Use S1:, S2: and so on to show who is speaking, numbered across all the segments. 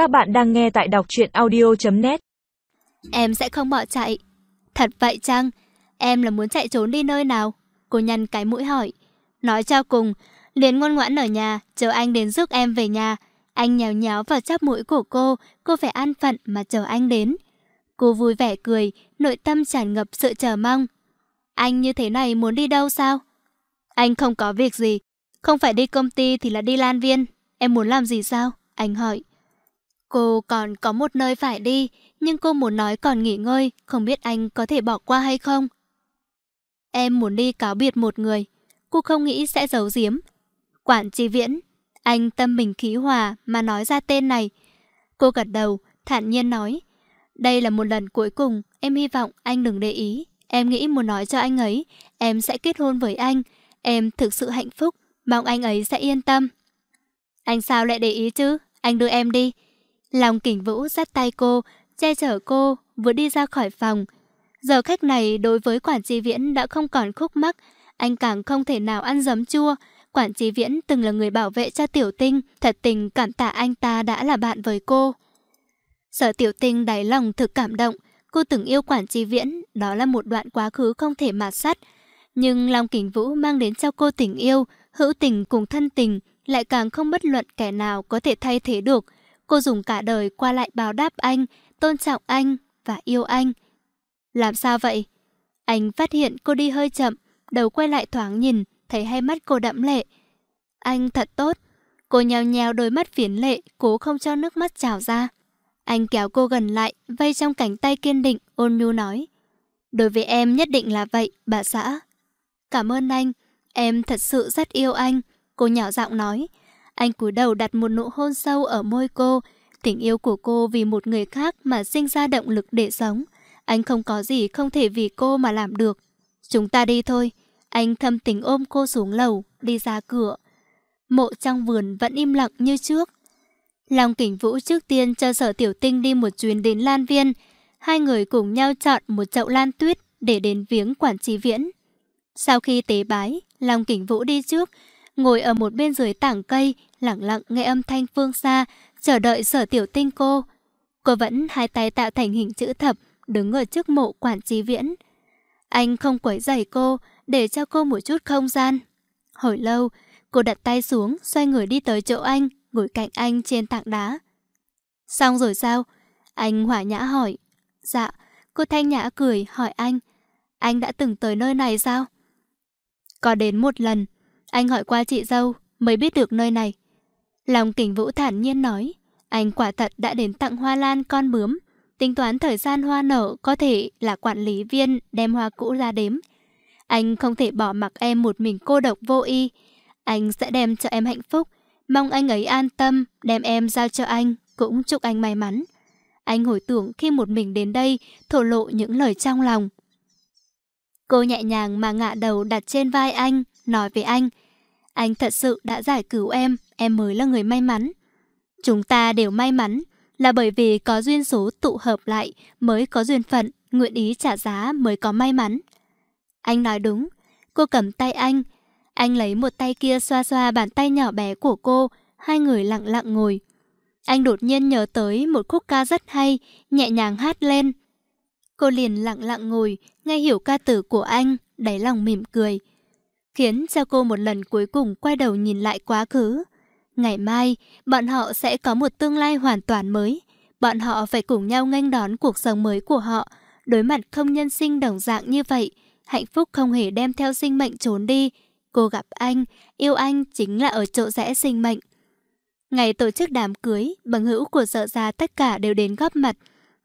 S1: Các bạn đang nghe tại đọc truyện audio.net
S2: Em sẽ không bỏ chạy. Thật vậy chăng? Em là muốn chạy trốn đi nơi nào? Cô nhăn cái mũi hỏi. Nói cho cùng, liền ngoan ngoãn ở nhà, chờ anh đến giúp em về nhà. Anh nhéo nhéo vào chắp mũi của cô, cô phải an phận mà chờ anh đến. Cô vui vẻ cười, nội tâm tràn ngập sự chờ mong. Anh như thế này muốn đi đâu sao? Anh không có việc gì. Không phải đi công ty thì là đi lan viên. Em muốn làm gì sao? Anh hỏi. Cô còn có một nơi phải đi, nhưng cô muốn nói còn nghỉ ngơi, không biết anh có thể bỏ qua hay không. Em muốn đi cáo biệt một người, cô không nghĩ sẽ giấu giếm. Quản Chi viễn, anh tâm bình khí hòa mà nói ra tên này. Cô gật đầu, thản nhiên nói. Đây là một lần cuối cùng, em hy vọng anh đừng để ý. Em nghĩ muốn nói cho anh ấy, em sẽ kết hôn với anh. Em thực sự hạnh phúc, mong anh ấy sẽ yên tâm. Anh sao lại để ý chứ? Anh đưa em đi. Lòng kỉnh vũ dắt tay cô, che chở cô, vừa đi ra khỏi phòng. Giờ khách này đối với quản trị viễn đã không còn khúc mắc, anh càng không thể nào ăn giấm chua. Quản trị viễn từng là người bảo vệ cho tiểu tinh, thật tình cảm tạ anh ta đã là bạn với cô. Sở tiểu tinh đáy lòng thực cảm động, cô từng yêu quản trị viễn, đó là một đoạn quá khứ không thể mạt sắt. Nhưng Long Kình Vũ mang đến cho cô tình yêu, hữu tình cùng thân tình, lại càng không bất luận kẻ nào có thể thay thế được. Cô dùng cả đời qua lại báo đáp anh, tôn trọng anh và yêu anh. Làm sao vậy? Anh phát hiện cô đi hơi chậm, đầu quay lại thoáng nhìn, thấy hai mắt cô đẫm lệ. Anh thật tốt. Cô nhào nhào đôi mắt phiến lệ, cố không cho nước mắt trào ra. Anh kéo cô gần lại, vây trong cánh tay kiên định, ôn nhu nói. Đối với em nhất định là vậy, bà xã. Cảm ơn anh, em thật sự rất yêu anh. Cô nhỏ giọng nói. Anh cúi đầu đặt một nụ hôn sâu ở môi cô. Tình yêu của cô vì một người khác mà sinh ra động lực để sống. Anh không có gì không thể vì cô mà làm được. Chúng ta đi thôi. Anh thâm tình ôm cô xuống lầu, đi ra cửa. Mộ trong vườn vẫn im lặng như trước. Long Kình Vũ trước tiên cho sở tiểu tinh đi một chuyến đến Lan Viên. Hai người cùng nhau chọn một chậu lan tuyết để đến viếng quản trí viễn. Sau khi tế bái, Long Kỳnh Vũ đi trước, ngồi ở một bên dưới tảng cây, lặng lặng nghe âm thanh phương xa, chờ đợi sở tiểu tinh cô. Cô vẫn hai tay tạo thành hình chữ thập, đứng ở trước mộ quản trí viễn. Anh không quấy rầy cô, để cho cô một chút không gian. Hồi lâu, cô đặt tay xuống, xoay người đi tới chỗ anh, ngồi cạnh anh trên tảng đá. Xong rồi sao? Anh hỏa nhã hỏi. Dạ, cô thanh nhã cười hỏi anh. Anh đã từng tới nơi này sao? Có đến một lần, anh hỏi qua chị dâu mới biết được nơi này. Lòng kình vũ thản nhiên nói, anh quả thật đã đến tặng hoa lan con bướm. Tính toán thời gian hoa nở có thể là quản lý viên đem hoa cũ ra đếm. Anh không thể bỏ mặc em một mình cô độc vô y. Anh sẽ đem cho em hạnh phúc. Mong anh ấy an tâm, đem em giao cho anh, cũng chúc anh may mắn. Anh hồi tưởng khi một mình đến đây, thổ lộ những lời trong lòng. Cô nhẹ nhàng mà ngạ đầu đặt trên vai anh, nói với anh. Anh thật sự đã giải cứu em, em mới là người may mắn. Chúng ta đều may mắn, là bởi vì có duyên số tụ hợp lại mới có duyên phận, nguyện ý trả giá mới có may mắn. Anh nói đúng, cô cầm tay anh. Anh lấy một tay kia xoa xoa bàn tay nhỏ bé của cô, hai người lặng lặng ngồi. Anh đột nhiên nhớ tới một khúc ca rất hay, nhẹ nhàng hát lên. Cô liền lặng lặng ngồi, nghe hiểu ca từ của anh, đáy lòng mỉm cười khiến cho cô một lần cuối cùng quay đầu nhìn lại quá khứ. Ngày mai, bọn họ sẽ có một tương lai hoàn toàn mới. Bọn họ phải cùng nhau nghênh đón cuộc sống mới của họ, đối mặt không nhân sinh đồng dạng như vậy. Hạnh phúc không hề đem theo sinh mệnh trốn đi. Cô gặp anh, yêu anh chính là ở chỗ rẽ sinh mệnh. Ngày tổ chức đám cưới, bằng hữu của sợ già tất cả đều đến góp mặt.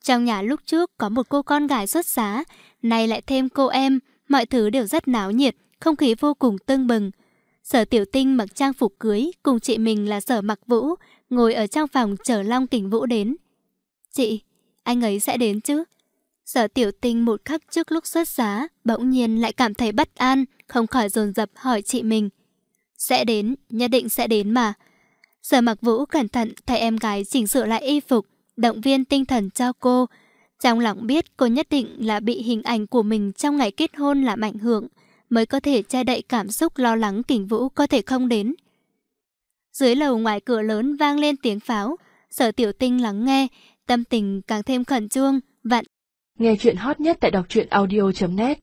S2: Trong nhà lúc trước có một cô con gái xuất giá, nay lại thêm cô em, mọi thứ đều rất náo nhiệt không khí vô cùng tưng bừng. Sở tiểu tinh mặc trang phục cưới, cùng chị mình là sở mặc vũ, ngồi ở trong phòng chờ Long Kình Vũ đến. Chị, anh ấy sẽ đến chứ? Sở tiểu tinh một khắc trước lúc xuất giá, bỗng nhiên lại cảm thấy bất an, không khỏi dồn dập hỏi chị mình. Sẽ đến, nhất định sẽ đến mà. Sở mặc vũ cẩn thận thay em gái chỉnh sửa lại y phục, động viên tinh thần cho cô. Trong lòng biết cô nhất định là bị hình ảnh của mình trong ngày kết hôn làm ảnh hưởng mới có thể che đậy cảm xúc lo lắng kình vũ có thể không đến. Dưới lầu ngoài cửa lớn vang lên tiếng pháo, Sở tiểu tinh lắng nghe, tâm tình càng thêm khẩn trương, vặn.
S3: Nghe chuyện hot nhất tại đọc truyện audio.net